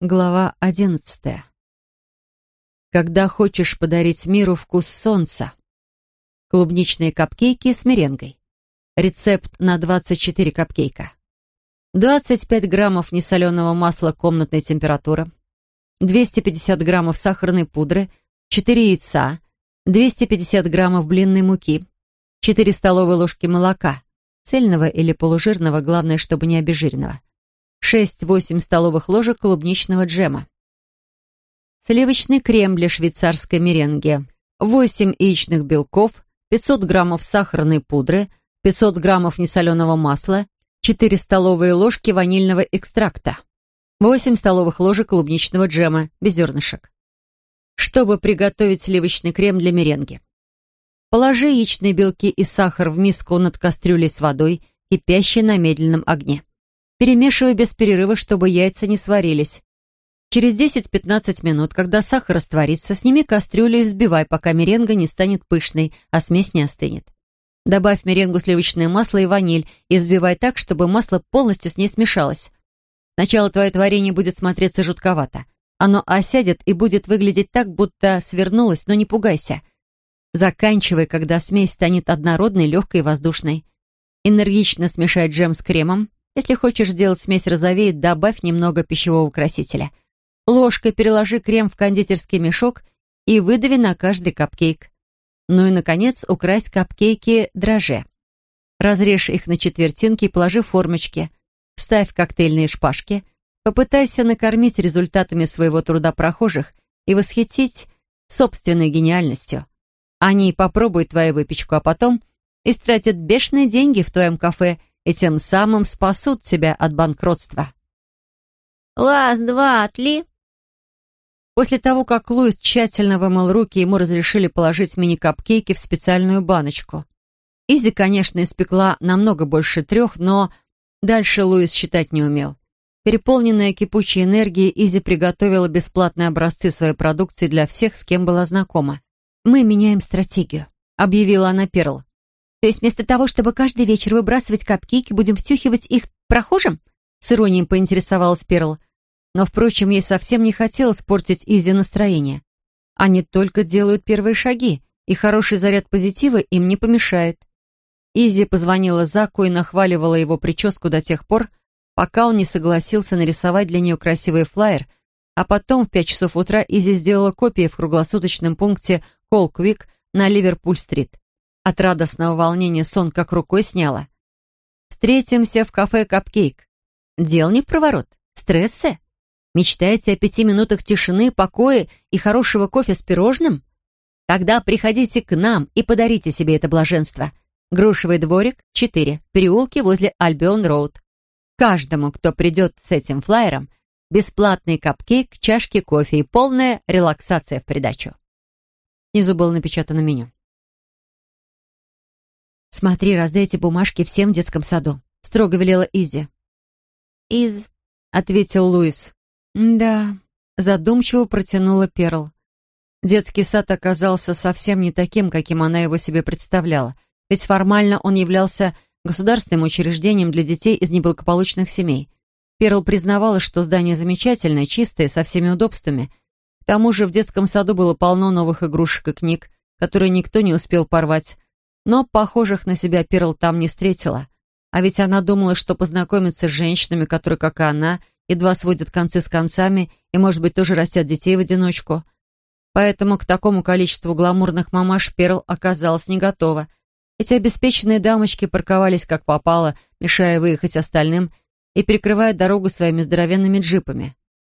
Глава одиннадцатая. Когда хочешь подарить миру вкус солнца. Клубничные капкейки с меренгой. Рецепт на 24 капкейка. 25 граммов несоленого масла комнатной температуры. 250 граммов сахарной пудры. 4 яйца. 250 граммов блинной муки. 4 столовые ложки молока. Цельного или полужирного, главное, чтобы не обезжиренного 6-8 столовых ложек клубничного джема. Сливочный крем для швейцарской меренги. 8 яичных белков, 500 граммов сахарной пудры, 500 граммов несоленого масла, 4 столовые ложки ванильного экстракта, 8 столовых ложек клубничного джема, без зернышек. Чтобы приготовить сливочный крем для меренги. Положи яичные белки и сахар в миску над кастрюлей с водой, кипящей на медленном огне. Перемешивай без перерыва, чтобы яйца не сварились. Через 10-15 минут, когда сахар растворится, сними кастрюлю и взбивай, пока меренга не станет пышной, а смесь не остынет. Добавь меренгу сливочное масло и ваниль и взбивай так, чтобы масло полностью с ней смешалось. Сначала твое творение будет смотреться жутковато. Оно осядет и будет выглядеть так, будто свернулось, но не пугайся. Заканчивай, когда смесь станет однородной, легкой и воздушной. Энергично смешай джем с кремом, если хочешь сделать смесь розовее, добавь немного пищевого красителя. Ложкой переложи крем в кондитерский мешок и выдави на каждый капкейк. Ну и, наконец, украсть капкейки драже. Разрежь их на четвертинки и положи в формочки. Ставь коктейльные шпажки. Попытайся накормить результатами своего труда прохожих и восхитить собственной гениальностью. Они попробуют твою выпечку, а потом истратят бешеные деньги в твоем кафе и тем самым спасут тебя от банкротства. «Лаз, два, отли!» После того, как Луис тщательно вымыл руки, ему разрешили положить мини-капкейки в специальную баночку. Изи, конечно, испекла намного больше трех, но дальше Луис считать не умел. Переполненная кипучей энергией, Изи приготовила бесплатные образцы своей продукции для всех, с кем была знакома. «Мы меняем стратегию», — объявила она Перл. То есть вместо того, чтобы каждый вечер выбрасывать капкейки, будем втюхивать их прохожим? С иронией поинтересовалась Перл. Но, впрочем, ей совсем не хотелось портить Изи настроение. Они только делают первые шаги, и хороший заряд позитива им не помешает. Изи позвонила Заку и нахваливала его прическу до тех пор, пока он не согласился нарисовать для нее красивый флаер, а потом в пять часов утра Изи сделала копии в круглосуточном пункте Колквик на Ливерпуль-стрит. От радостного волнения сон как рукой сняла. Встретимся в кафе «Капкейк». Дел не в проворот. Стрессы? Мечтаете о пяти минутах тишины, покоя и хорошего кофе с пирожным? Тогда приходите к нам и подарите себе это блаженство. Грушевый дворик, 4, переулки возле Альбион-Роуд. Каждому, кто придет с этим флаером, бесплатный капкейк, чашки кофе и полная релаксация в придачу. Снизу было напечатано меню. «Смотри, раздайте бумажки всем в детском саду», — строго велела Изи. «Из», — ответил Луис. «Да», — задумчиво протянула Перл. Детский сад оказался совсем не таким, каким она его себе представляла, ведь формально он являлся государственным учреждением для детей из неблагополучных семей. Перл признавала, что здание замечательное, чистое, со всеми удобствами. К тому же в детском саду было полно новых игрушек и книг, которые никто не успел порвать, но похожих на себя Перл там не встретила. А ведь она думала, что познакомится с женщинами, которые, как и она, едва сводят концы с концами и, может быть, тоже растят детей в одиночку. Поэтому к такому количеству гламурных мамаш Перл оказалась не готова. Эти обеспеченные дамочки парковались как попало, мешая выехать остальным и перекрывая дорогу своими здоровенными джипами.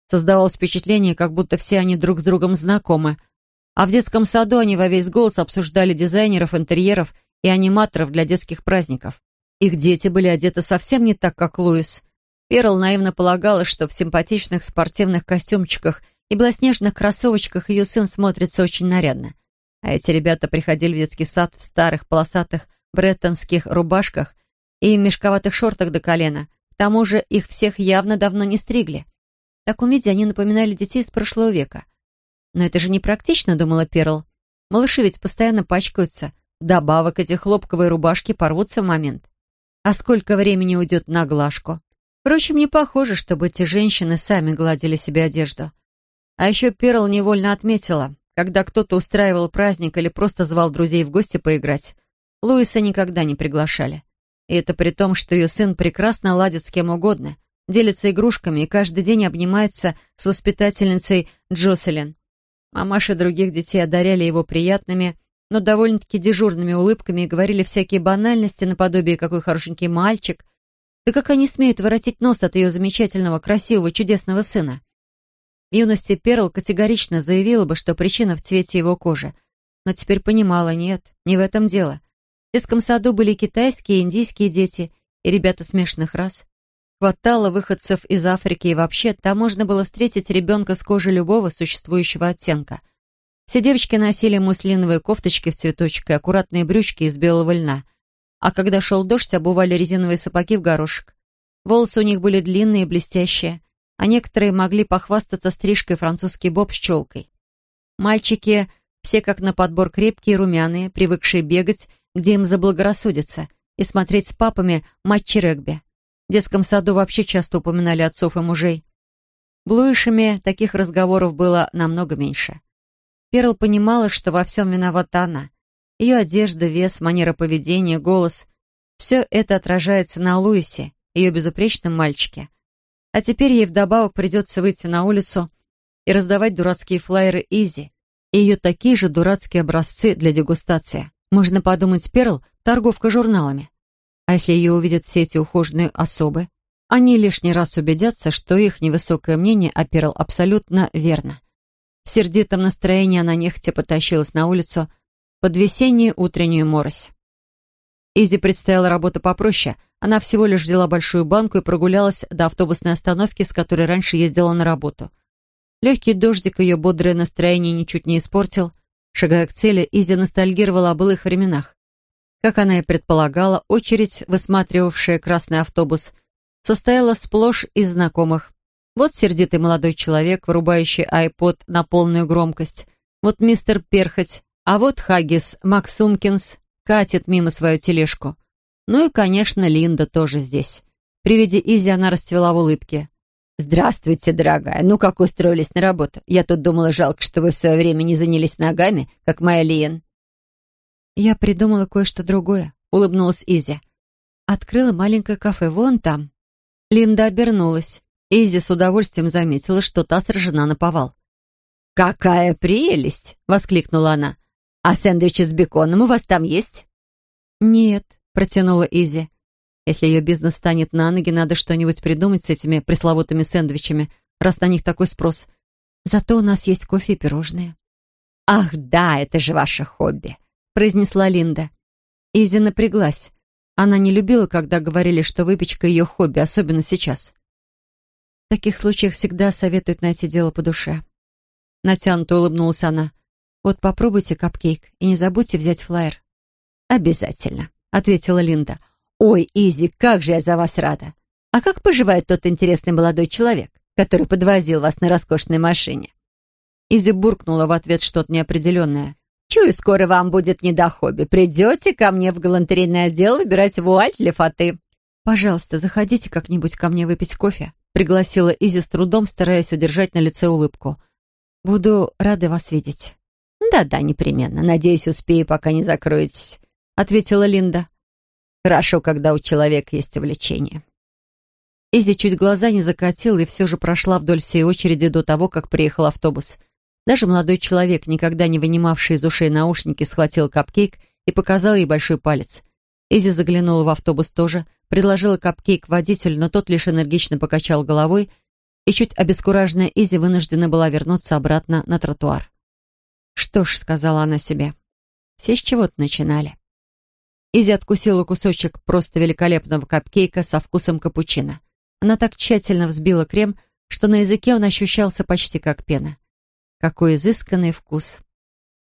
Создавалось впечатление, как будто все они друг с другом знакомы – а в детском саду они во весь голос обсуждали дизайнеров интерьеров и аниматоров для детских праздников. Их дети были одеты совсем не так, как Луис. Перл наивно полагала, что в симпатичных спортивных костюмчиках и белоснежных кроссовочках ее сын смотрится очень нарядно. А эти ребята приходили в детский сад в старых полосатых бреттонских рубашках и мешковатых шортах до колена. К тому же их всех явно давно не стригли. В таком виде они напоминали детей из прошлого века. «Но это же непрактично», — думала Перл. «Малыши ведь постоянно пачкаются. Добавок эти хлопковые рубашки порвутся в момент. А сколько времени уйдет на глажку? Впрочем, не похоже, чтобы эти женщины сами гладили себе одежду. А еще Перл невольно отметила, когда кто-то устраивал праздник или просто звал друзей в гости поиграть, Луиса никогда не приглашали. И это при том, что ее сын прекрасно ладит с кем угодно, делится игрушками и каждый день обнимается с воспитательницей Джоселин. Мамаши других детей одаряли его приятными, но довольно-таки дежурными улыбками и говорили всякие банальности наподобие «какой хорошенький мальчик», да как они смеют воротить нос от ее замечательного, красивого, чудесного сына? В юности Перл категорично заявила бы, что причина в цвете его кожи. Но теперь понимала, нет, не в этом дело. В детском саду были китайские и индийские дети, и ребята смешанных рас. Хватало выходцев из Африки, и вообще там можно было встретить ребенка с кожей любого существующего оттенка. Все девочки носили муслиновые кофточки в цветочек и аккуратные брючки из белого льна – а когда шел дождь, обували резиновые сапоги в горошек. Волосы у них были длинные и блестящие, а некоторые могли похвастаться стрижкой французский боб с челкой. Мальчики все как на подбор крепкие, румяные, привыкшие бегать, где им заблагорассудится, и смотреть с папами матчи регби. В детском саду вообще часто упоминали отцов и мужей. В Луишами таких разговоров было намного меньше. Перл понимала, что во всем виновата она — ее одежда, вес, манера поведения, голос — все это отражается на Луисе, ее безупречном мальчике. А теперь ей вдобавок придется выйти на улицу и раздавать дурацкие флайеры Изи и ее такие же дурацкие образцы для дегустации. Можно подумать, Перл — торговка журналами. А если ее увидят все эти ухоженные особы, они лишний раз убедятся, что их невысокое мнение о Перл абсолютно верно. В сердитом настроении она нехотя потащилась на улицу, под весеннюю утреннюю морось. Изи предстояла работа попроще. Она всего лишь взяла большую банку и прогулялась до автобусной остановки, с которой раньше ездила на работу. Легкий дождик ее бодрое настроение ничуть не испортил. Шагая к цели, Изи ностальгировала о былых временах. Как она и предполагала, очередь, высматривавшая красный автобус, состояла сплошь из знакомых. Вот сердитый молодой человек, вырубающий айпод на полную громкость. Вот мистер Перхоть, а вот Хаггис Максумкинс катит мимо свою тележку. Ну и, конечно, Линда тоже здесь. При виде Изи она расцвела в улыбке. «Здравствуйте, дорогая. Ну, как устроились на работу? Я тут думала, жалко, что вы в свое время не занялись ногами, как моя Лиен». «Я придумала кое-что другое», — улыбнулась Изи. «Открыла маленькое кафе вон там». Линда обернулась. Изи с удовольствием заметила, что та сражена наповал. «Какая прелесть!» — воскликнула она. «А сэндвичи с беконом у вас там есть?» «Нет», — протянула Изи. «Если ее бизнес станет на ноги, надо что-нибудь придумать с этими пресловутыми сэндвичами, раз на них такой спрос. Зато у нас есть кофе и пирожные». «Ах, да, это же ваше хобби», — произнесла Линда. Изи напряглась. Она не любила, когда говорили, что выпечка — ее хобби, особенно сейчас. В таких случаях всегда советуют найти дело по душе. Натянуто улыбнулась она. Вот попробуйте капкейк и не забудьте взять флаер. Обязательно, ответила Линда. Ой, Изи, как же я за вас рада. А как поживает тот интересный молодой человек, который подвозил вас на роскошной машине? Изи буркнула в ответ что-то неопределенное. Чую, скоро вам будет не до хобби. Придете ко мне в галантерейный отдел выбирать вуаль для фаты. «Пожалуйста, заходите как-нибудь ко мне выпить кофе», пригласила Изи с трудом, стараясь удержать на лице улыбку. «Буду рада вас видеть». «Да-да, непременно. Надеюсь, успею, пока не закроетесь», — ответила Линда. «Хорошо, когда у человека есть увлечение». Изи чуть глаза не закатила и все же прошла вдоль всей очереди до того, как приехал автобус. Даже молодой человек, никогда не вынимавший из ушей наушники, схватил капкейк и показал ей большой палец. Изи заглянула в автобус тоже, предложила капкейк водителю, но тот лишь энергично покачал головой, и чуть обескураженная Изи вынуждена была вернуться обратно на тротуар. «Что ж», — сказала она себе, — «все с чего-то начинали». Изи откусила кусочек просто великолепного капкейка со вкусом капучино. Она так тщательно взбила крем, что на языке он ощущался почти как пена. Какой изысканный вкус.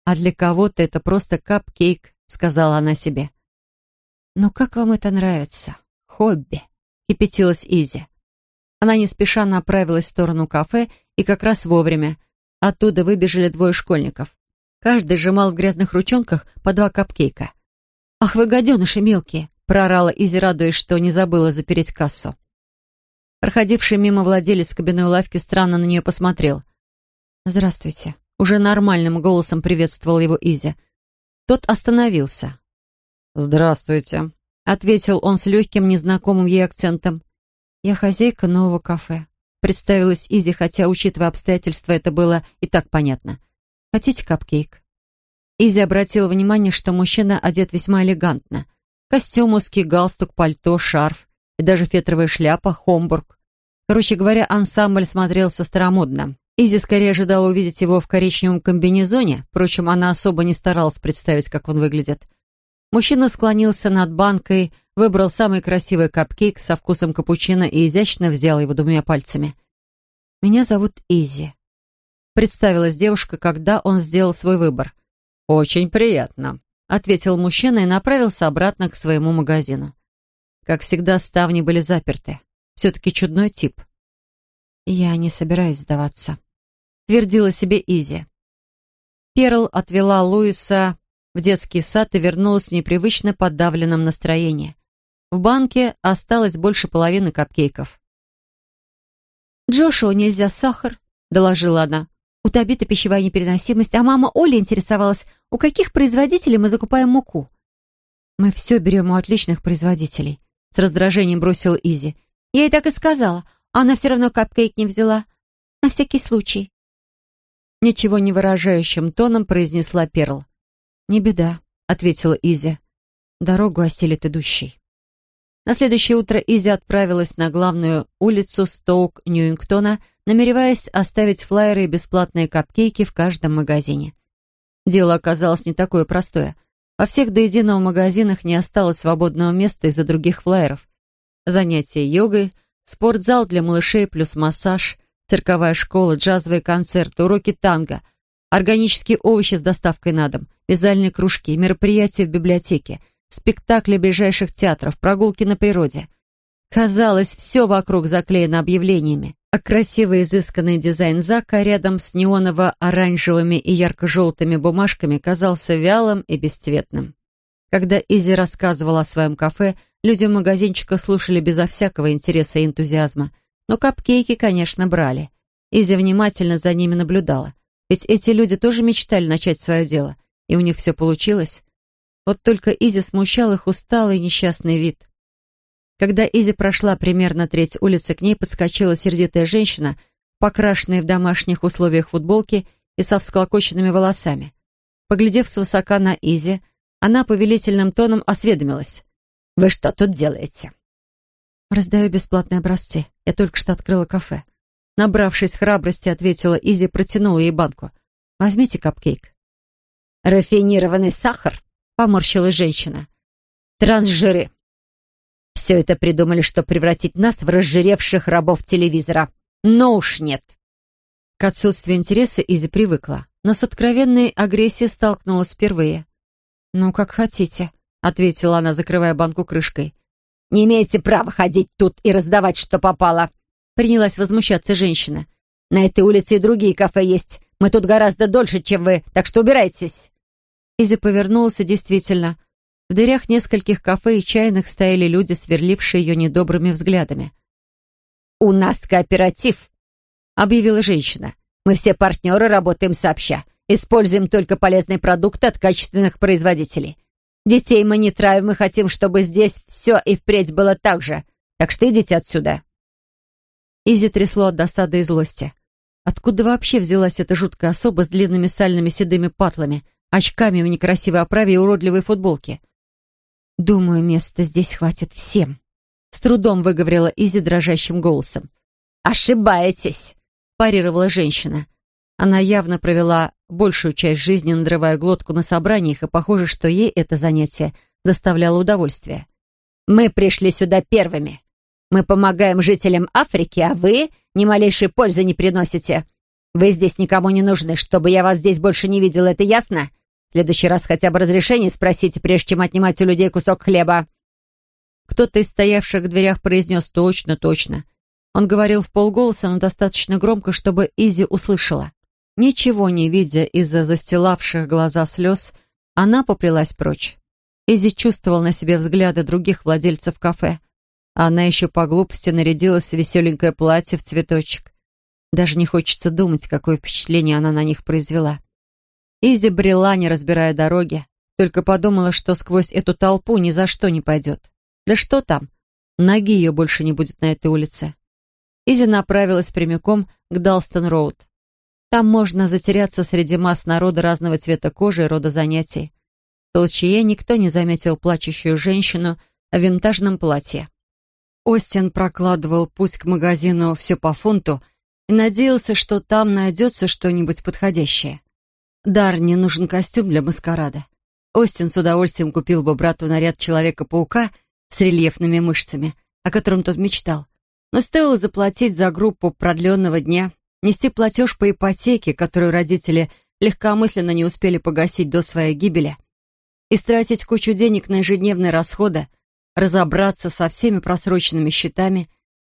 «А для кого-то это просто капкейк», — сказала она себе. «Но как вам это нравится? Хобби?» — кипятилась Изи. Она не спеша направилась в сторону кафе и как раз вовремя. Оттуда выбежали двое школьников. Каждый сжимал в грязных ручонках по два капкейка. «Ах вы гаденыши мелкие!» — проорала Изи, радуясь, что не забыла запереть кассу. Проходивший мимо владелец скобяной лавки странно на нее посмотрел. «Здравствуйте». Уже нормальным голосом приветствовал его Изи. Тот остановился. «Здравствуйте», — ответил он с легким, незнакомым ей акцентом. «Я хозяйка нового кафе», — представилась Изи, хотя, учитывая обстоятельства, это было и так понятно. «Хотите капкейк?» Изи обратила внимание, что мужчина одет весьма элегантно. Костюм, узкий галстук, пальто, шарф и даже фетровая шляпа, хомбург. Короче говоря, ансамбль смотрелся старомодно. Изи скорее ожидала увидеть его в коричневом комбинезоне, впрочем, она особо не старалась представить, как он выглядит. Мужчина склонился над банкой, выбрал самый красивый капкейк со вкусом капучино и изящно взял его двумя пальцами. «Меня зовут Изи», — представилась девушка, когда он сделал свой выбор. «Очень приятно», — ответил мужчина и направился обратно к своему магазину. Как всегда, ставни были заперты. Все-таки чудной тип. «Я не собираюсь сдаваться», — твердила себе Изи. Перл отвела Луиса в детский сад и вернулась в непривычно подавленном настроении. В банке осталось больше половины капкейков. «Джошуа нельзя сахар», — доложила она. «У Табита пищевая непереносимость, а мама Оля интересовалась, у каких производителей мы закупаем муку». «Мы все берем у отличных производителей», — с раздражением бросила Изи. «Я ей так и сказала. Она все равно капкейк не взяла. На всякий случай». Ничего не выражающим тоном произнесла Перл. «Не беда», — ответила Изи. «Дорогу осилит идущий». На следующее утро Изи отправилась на главную улицу Стоук Ньюингтона, намереваясь оставить флайеры и бесплатные капкейки в каждом магазине. Дело оказалось не такое простое. Во всех до единого магазинах не осталось свободного места из-за других флайеров. Занятия йогой, спортзал для малышей плюс массаж, цирковая школа, джазовые концерты, уроки танго — Органические овощи с доставкой на дом, вязальные кружки, мероприятия в библиотеке, спектакли ближайших театров, прогулки на природе. Казалось, все вокруг заклеено объявлениями, а красивый изысканный дизайн Зака рядом с неоново-оранжевыми и ярко-желтыми бумажками казался вялым и бесцветным. Когда Изи рассказывала о своем кафе, люди в магазинчиках слушали безо всякого интереса и энтузиазма. Но капкейки, конечно, брали. Изи внимательно за ними наблюдала. Ведь эти люди тоже мечтали начать свое дело, и у них все получилось. Вот только Изи смущал их усталый и несчастный вид. Когда Изи прошла примерно треть улицы, к ней подскочила сердитая женщина в покрашенной в домашних условиях футболке и со всклокоченными волосами. Поглядев свысока на Изи, она повелительным тоном осведомилась. «Вы что тут делаете?» «Раздаю бесплатные образцы. Я только что открыла кафе». Набравшись храбрости, ответила Изи, протянула ей банку. «Возьмите капкейк». «Рафинированный сахар?» — поморщилась женщина. «Трансжиры. Все это придумали, чтобы превратить нас в разжиревших рабов телевизора. Но уж нет». К отсутствию интереса Изи привыкла, но с откровенной агрессией столкнулась впервые. «Ну, как хотите», — ответила она, закрывая банку крышкой. «Не имеете права ходить тут и раздавать, что попало», Принялась возмущаться женщина. «На этой улице и другие кафе есть. Мы тут гораздо дольше, чем вы, так что убирайтесь». Изи повернулся действительно. В дырях нескольких кафе и чайных стояли люди, сверлившие ее недобрыми взглядами. «У нас кооператив», — объявила женщина. «Мы все партнеры, работаем сообща. Используем только полезные продукты от качественных производителей. Детей мы не травим, мы хотим, чтобы здесь все и впредь было так же. Так что идите отсюда». Изи трясло от досады и злости. Откуда вообще взялась эта жуткая особа с длинными сальными седыми патлами, очками в некрасивой оправе и уродливой футболке? «Думаю, места здесь хватит всем», — с трудом выговорила Изи дрожащим голосом. «Ошибаетесь», — парировала женщина. Она явно провела большую часть жизни, надрывая глотку на собраниях, и похоже, что ей это занятие доставляло удовольствие. «Мы пришли сюда первыми. Мы помогаем жителям Африки, а вы ни малейшей пользы не приносите. Вы здесь никому не нужны, чтобы я вас здесь больше не видела, это ясно? В следующий раз хотя бы разрешение спросите, прежде чем отнимать у людей кусок хлеба». Кто-то из стоявших в дверях произнес «точно, точно». Он говорил в полголоса, но достаточно громко, чтобы Изи услышала. Ничего не видя из-за застилавших глаза слез, она поплелась прочь. Изи чувствовал на себе взгляды других владельцев кафе. Она еще по глупости нарядилась в веселенькое платье в цветочек. Даже не хочется думать, какое впечатление она на них произвела. Изи брела, не разбирая дороги, только подумала, что сквозь эту толпу ни за что не пойдет. Да что там, ноги ее больше не будет на этой улице. Изи направилась прямиком к Далстон-Роуд. Там можно затеряться среди масс народа разного цвета кожи и рода занятий. В толчье никто не заметил плачущую женщину в винтажном платье. Остин прокладывал путь к магазину «Все по фунту» и надеялся, что там найдется что-нибудь подходящее. Дарне нужен костюм для маскарада. Остин с удовольствием купил бы брату наряд Человека-паука с рельефными мышцами, о котором тот мечтал. Но стоило заплатить за группу продленного дня, нести платеж по ипотеке, которую родители легкомысленно не успели погасить до своей гибели, и тратить кучу денег на ежедневные расходы, разобраться со всеми просроченными счетами,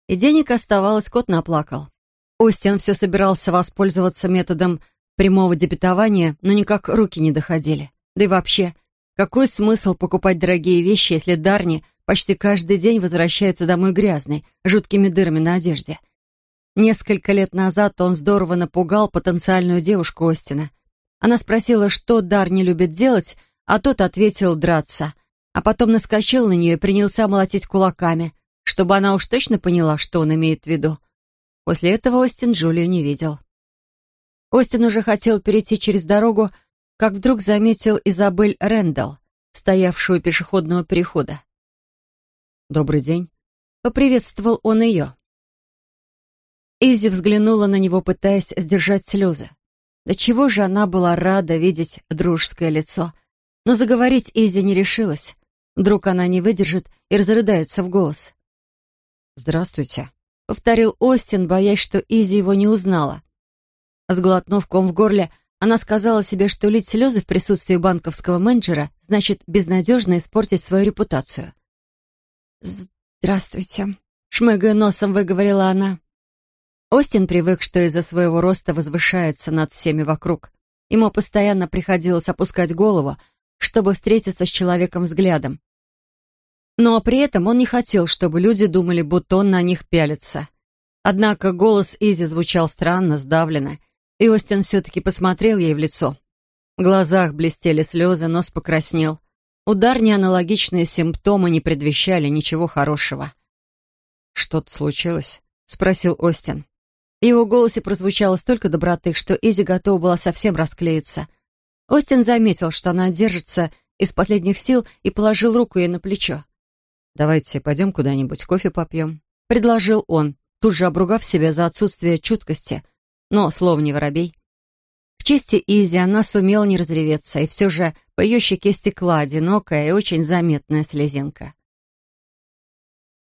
и денег оставалось, кот наплакал. Остин все собирался воспользоваться методом прямого дебетования, но никак руки не доходили. Да и вообще, какой смысл покупать дорогие вещи, если Дарни почти каждый день возвращается домой грязный, жуткими дырами на одежде? Несколько лет назад он здорово напугал потенциальную девушку Остина. Она спросила, что Дарни любит делать, а тот ответил «драться», а потом наскочил на нее и принялся молотить кулаками, чтобы она уж точно поняла, что он имеет в виду. После этого Остин Джулию не видел. Остин уже хотел перейти через дорогу, как вдруг заметил Изабель Рэндалл, стоявшую у пешеходного перехода. «Добрый день», — поприветствовал он ее. Изи взглянула на него, пытаясь сдержать слезы. До чего же она была рада видеть дружеское лицо. Но заговорить Изи не решилась. Вдруг она не выдержит и разрыдается в голос. «Здравствуйте», — повторил Остин, боясь, что Изи его не узнала. Сглотнув ком в горле, она сказала себе, что лить слезы в присутствии банковского менеджера значит безнадежно испортить свою репутацию. «Здравствуйте», — шмыгая носом выговорила она. Остин привык, что из-за своего роста возвышается над всеми вокруг. Ему постоянно приходилось опускать голову, чтобы встретиться с человеком взглядом. Но при этом он не хотел, чтобы люди думали, будто он на них пялится. Однако голос Изи звучал странно, сдавленно, и Остин все-таки посмотрел ей в лицо. В глазах блестели слезы, нос покраснел. Ударни аналогичные симптомы не предвещали ничего хорошего. «Что-то случилось?» — спросил Остин. В его голосе прозвучало столько доброты, что Изи готова была совсем расклеиться. Остин заметил, что она держится из последних сил и положил руку ей на плечо. «Давайте пойдем куда-нибудь, кофе попьем», — предложил он, тут же обругав себя за отсутствие чуткости — но слово не воробей. К чести Изи она сумела не разреветься, и все же по ее щеке стекла одинокая и очень заметная слезинка.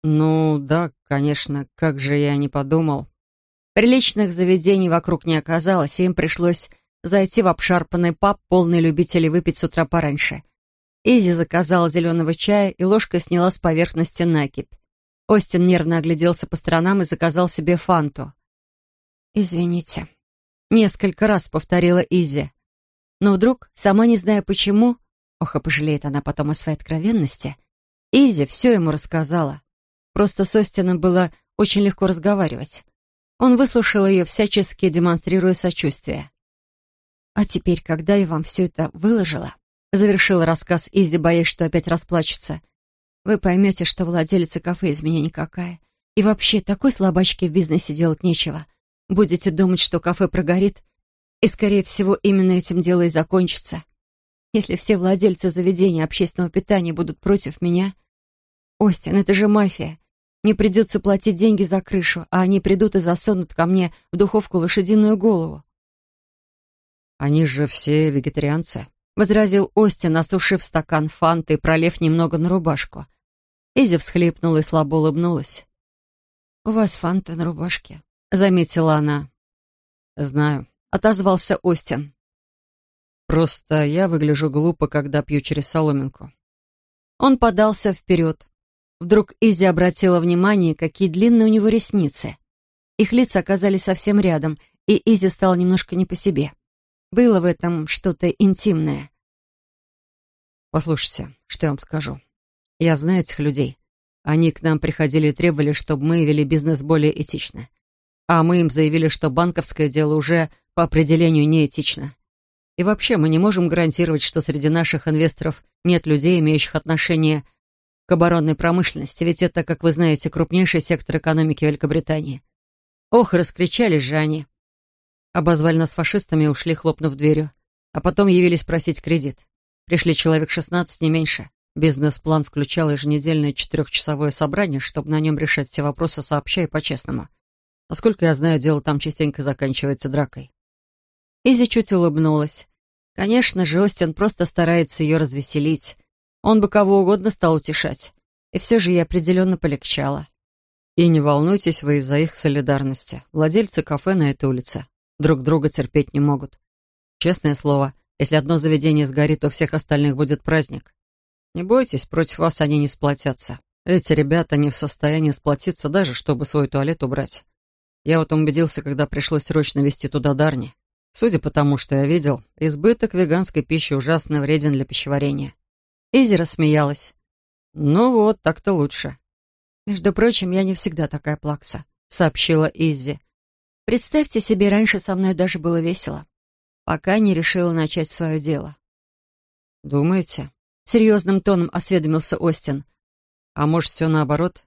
«Ну да, конечно, как же я не подумал». Приличных заведений вокруг не оказалось, и им пришлось зайти в обшарпанный паб, полный любителей выпить с утра пораньше. Изи заказала зеленого чая и ложкой сняла с поверхности накипь. Остин нервно огляделся по сторонам и заказал себе фанту. «Извините», — несколько раз повторила Изи. Но вдруг, сама не зная почему, ох, а пожалеет она потом о своей откровенности, Изи все ему рассказала. Просто с Остином было очень легко разговаривать. Он выслушал ее, всячески демонстрируя сочувствие. «А теперь, когда я вам все это выложила», — завершила рассказ Изи, боясь, что опять расплачется, «вы поймете, что владелица кафе из меня никакая. И вообще, такой слабачки в бизнесе делать нечего. Будете думать, что кафе прогорит, и, скорее всего, именно этим дело и закончится. Если все владельцы заведения общественного питания будут против меня... Остин, это же мафия. Мне придется платить деньги за крышу, а они придут и засунут ко мне в духовку лошадиную голову. «Они же все вегетарианцы», — возразил Остин, осушив стакан фанты и пролив немного на рубашку. Изи всхлипнула и слабо улыбнулась. «У вас фанта на рубашке», — заметила она. «Знаю», — отозвался Остин. «Просто я выгляжу глупо, когда пью через соломинку». Он подался вперед. Вдруг Изи обратила внимание, какие длинные у него ресницы. Их лица оказались совсем рядом, и Изи стало немножко не по себе. Было в этом что-то интимное. «Послушайте, что я вам скажу. Я знаю этих людей. Они к нам приходили и требовали, чтобы мы вели бизнес более этично. А мы им заявили, что банковское дело уже по определению неэтично. И вообще мы не можем гарантировать, что среди наших инвесторов нет людей, имеющих отношение к оборонной промышленности, ведь это, как вы знаете, крупнейший сектор экономики Великобритании. Ох, раскричались же они. Обозвали нас фашистами и ушли, хлопнув дверью. А потом явились просить кредит. Пришли человек 16, не меньше. Бизнес-план включал еженедельное четырехчасовое собрание, чтобы на нем решать все вопросы сообща и по-честному. Насколько я знаю, дело там частенько заканчивается дракой. Изи чуть улыбнулась. Конечно же, Остин просто старается ее развеселить. Он бы кого угодно стал утешать. И все же ей определенно полегчало. И не волнуйтесь вы из-за их солидарности. Владельцы кафе на этой улице друг друга терпеть не могут. Честное слово, если одно заведение сгорит, у всех остальных будет праздник. Не бойтесь, против вас они не сплотятся. Эти ребята не в состоянии сплотиться даже, чтобы свой туалет убрать. Я вот убедился, когда пришлось срочно везти туда Дарни. Судя по тому, что я видел, избыток веганской пищи ужасно вреден для пищеварения. Изи рассмеялась. «Ну вот, так-то лучше». «Между прочим, я не всегда такая плакса», — сообщила Изи. «Представьте себе, раньше со мной даже было весело пока не решила начать свое дело. «Думаете?» — серьезным тоном осведомился Остин. «А может, все наоборот?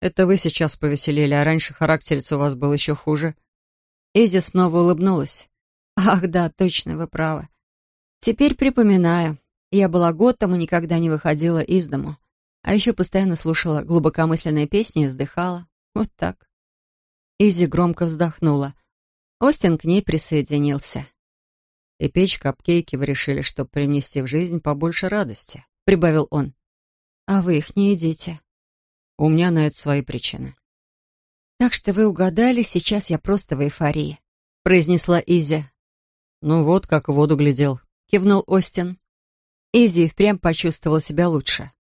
Это вы сейчас повеселели, а раньше характерец у вас был еще хуже?» Эзи снова улыбнулась. «Ах, да, точно, вы правы. Теперь припоминаю. Я была готом и никогда не выходила из дому. А еще постоянно слушала глубокомысленные песни и вздыхала. Вот так». Изи громко вздохнула. Остин к ней присоединился. И печь капкейки вы решили, чтобы принести в жизнь побольше радости», — прибавил он. «А вы их не едите?» «У меня на это свои причины». «Так что вы угадали, сейчас я просто в эйфории», — произнесла Изи. «Ну вот, как в воду глядел», — кивнул Остин. Изи и впрямь почувствовала себя лучше.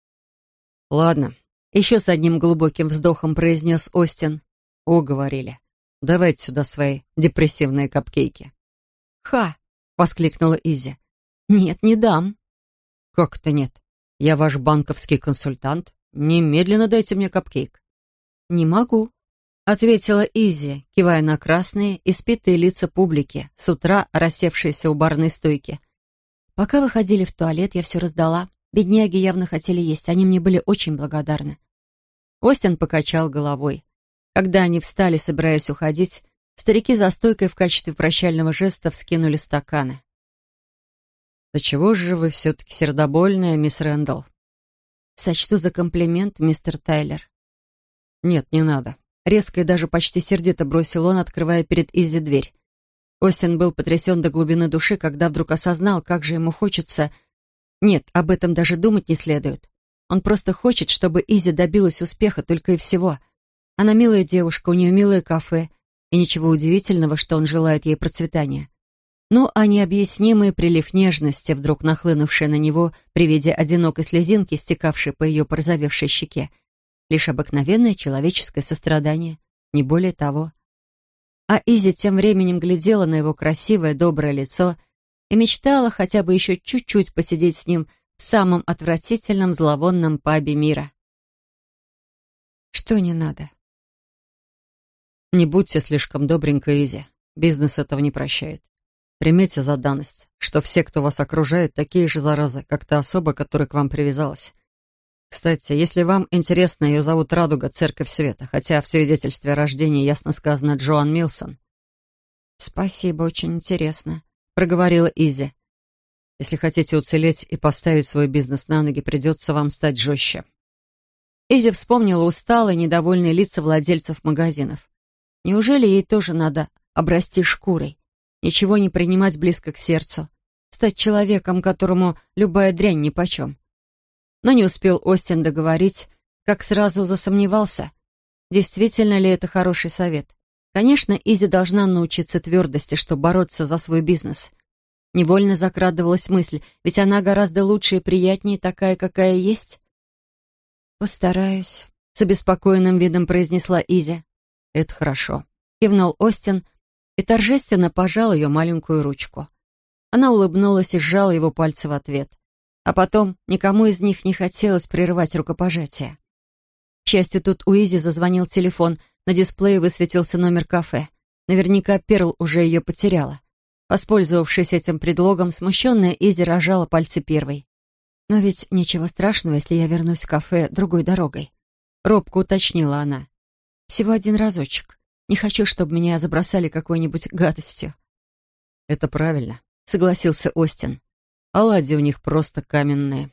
«Ладно», — еще с одним глубоким вздохом произнес Остин. «О, говорили. Давайте сюда свои депрессивные капкейки». «Ха!» — воскликнула Изи. «Нет, не дам». «Как это нет? Я ваш банковский консультант. Немедленно дайте мне капкейк». «Не могу», — ответила Изи, кивая на красные, испитые лица публики, с утра рассевшиеся у барной стойки. «Пока вы ходили в туалет, я все раздала. Бедняги явно хотели есть, они мне были очень благодарны». Остин покачал головой. Когда они встали, собираясь уходить, Старики за стойкой в качестве прощального жеста вскинули стаканы. «Да чего же вы все-таки сердобольная, мисс Рэндалл?» «Сочту за комплимент, мистер Тайлер». «Нет, не надо». Резко и даже почти сердито бросил он, открывая перед Изи дверь. Остин был потрясен до глубины души, когда вдруг осознал, как же ему хочется... Нет, об этом даже думать не следует. Он просто хочет, чтобы Изи добилась успеха только и всего. Она милая девушка, у нее милое кафе — и ничего удивительного, что он желает ей процветания. Ну, а необъяснимый прилив нежности, вдруг нахлынувший на него при виде одинокой слезинки, стекавшей по ее порозовевшей щеке, лишь обыкновенное человеческое сострадание, не более того. А Изи тем временем глядела на его красивое, доброе лицо и мечтала хотя бы еще чуть-чуть посидеть с ним в самом отвратительном зловонном пабе мира. Что не надо? Не будьте слишком добренькой, Изи. Бизнес этого не прощает. Примите за данность, что все, кто вас окружает, такие же заразы, как та особа, которая к вам привязалась. Кстати, если вам интересно, ее зовут Радуга, Церковь Света, хотя в свидетельстве о рождении ясно сказано Джоан Милсон. «Спасибо, очень интересно», — проговорила Изи. «Если хотите уцелеть и поставить свой бизнес на ноги, придется вам стать жестче». Изи вспомнила усталые, недовольные лица владельцев магазинов. Неужели ей тоже надо обрасти шкурой? Ничего не принимать близко к сердцу? Стать человеком, которому любая дрянь нипочем? Но не успел Остин договорить, как сразу засомневался. Действительно ли это хороший совет? Конечно, Изи должна научиться твердости, чтобы бороться за свой бизнес. Невольно закрадывалась мысль, ведь она гораздо лучше и приятнее такая, какая есть. «Постараюсь», — с обеспокоенным видом произнесла Изи. «Это хорошо», — кивнул Остин и торжественно пожал ее маленькую ручку. Она улыбнулась и сжала его пальцы в ответ. А потом никому из них не хотелось прерывать рукопожатие. К счастью, тут у Изи зазвонил телефон, на дисплее высветился номер кафе. Наверняка Перл уже ее потеряла. Воспользовавшись этим предлогом, смущенная Изи рожала пальцы первой. «Но ведь ничего страшного, если я вернусь в кафе другой дорогой», — робко уточнила она. «Всего один разочек. Не хочу, чтобы меня забросали какой-нибудь гадостью». «Это правильно», — согласился Остин. «Оладьи у них просто каменные».